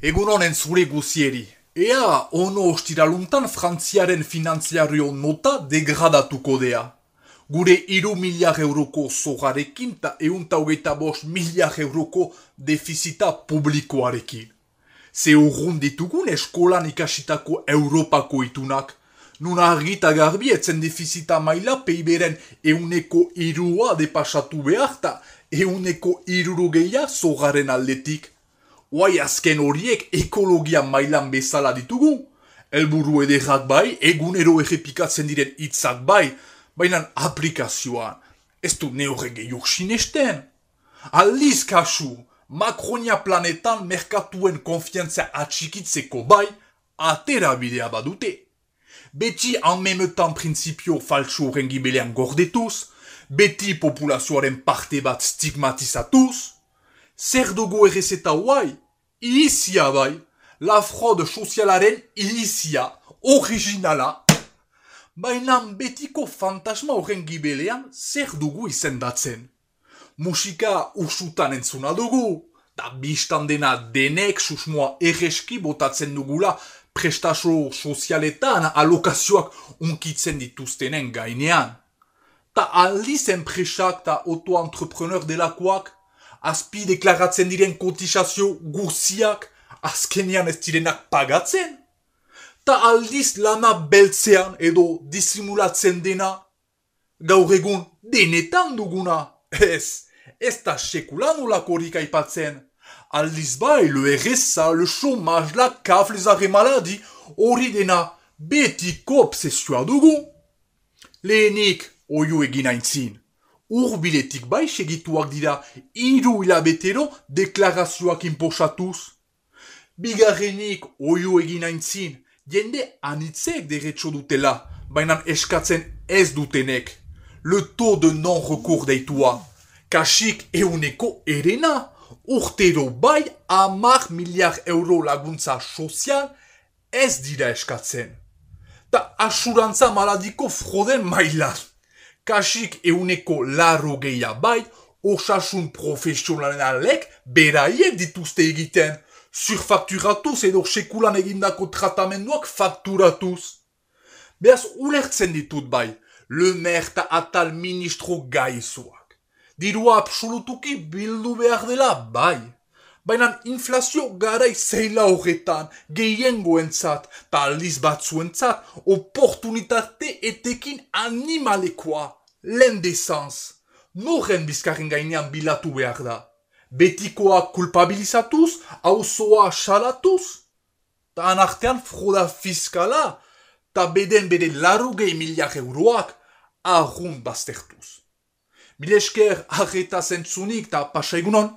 Egun honen zure guzieri. Ea, ono ostiraluntan frantziaren finantziario nota degradatuko dea. Gure iru miliar euroko zogarekin eta eunta hogeita bost miliar euroko defizita publikoarekin. Ze urrun ditugun eskolan ikasitako Europako itunak. Nuna argita garbi etzen defizita maila peiberen euneko irua depasatu behar eta euneko irurugeia zogaren aldetik. Oai azken horiek ekologia mailan bezala ditugu. Elburu ederrak bai, egunero errepikatzen diren hitzak bai, baina aplikazioan. Ez du neore gehiok sinesten. Aldiz kasu, Makronia planetan merkatuen konfiantzia atxikitzeko bai, atera bidea badute. Beti anmemetan prinsipio faltsu horren gibelean gordetuz, beti populazioaren parte bat stigmatizatuz, zer dugu errezeta guai? Izia bai, la fraude sozialaren izia, originala. Baina betiko fantasma horren gibelean zer dugu izendatzen. Musika usutan entzuna dugu, da biztan dena denek susmoa erreski botatzen dugula prestaso sozialetan alokazioak unkitzen dituztenen gainean. Ta aldiz enpresak ta auto-entrepreneur delakoak azpi deklaratzen diren kotizazio guziak azkenian ez direnak pagatzen? Ta aldiz lana beltzean edo disimulatzen dena? Gaur egun denetan duguna? Ez, ez da sekulan ulakorik aipatzen. Aldiz bai, le erreza, le chomaj, la kaf, les arre maladi, hori dena betiko obsesioa dugu. Lehenik, oio egin aintzin urbiletik bai segituak dira iru hilabetero deklarazioak inposatuz. Bigarrenik oio egin aintzin, jende anitzek derretxo dutela, baina eskatzen ez dutenek. Le to de non rekur deitua. Kasik euneko erena, urtero bai amar miliar euro laguntza sozial ez dira eskatzen. Ta asurantza maladiko froden mailan kasik euneko larro geia bai, osasun profesionalen alek beraiek dituzte egiten, surfakturatuz edo sekulan egindako tratamenduak fakturatuz. Beaz, ulertzen ditut bai, le merta atal ministro gaizuak. Dirua absolutuki bildu behar dela bai. Baina inflazio garai zeila horretan, gehien goentzat, ta aldiz batzuentzat, oportunitate etekin animalekoa l'endesans. Noren bizkarren gainean bilatu behar da. Betikoa kulpabilizatuz, hauzoa salatuz. Ta anartean froda fiskala, ta beden bede larugei miliak euroak, ahun baztertuz. Milesker arreta zentzunik ta pasaigunon.